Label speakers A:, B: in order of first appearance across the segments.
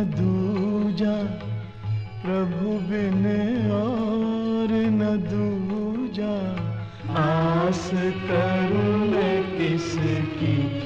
A: दूजा, प्रभु बिन और न दूजा। आस करूँ मैं किसकी?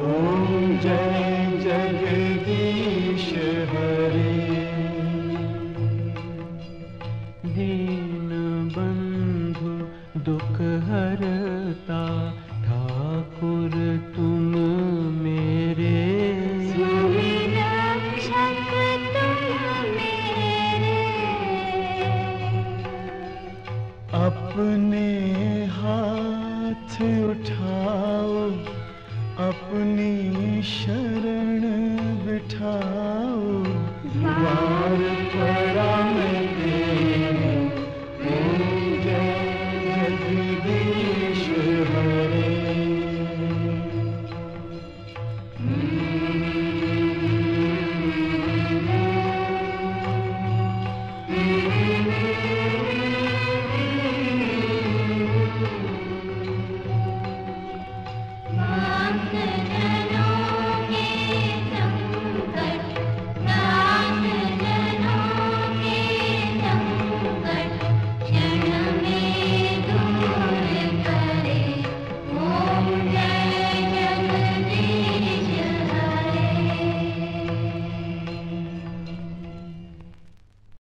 A: ओम जय जगदीश हरे।
B: दीन बंधु दुख हरता
A: अपने हाथ उठाओ अपनी शरण बिठाओ। द्वार मैं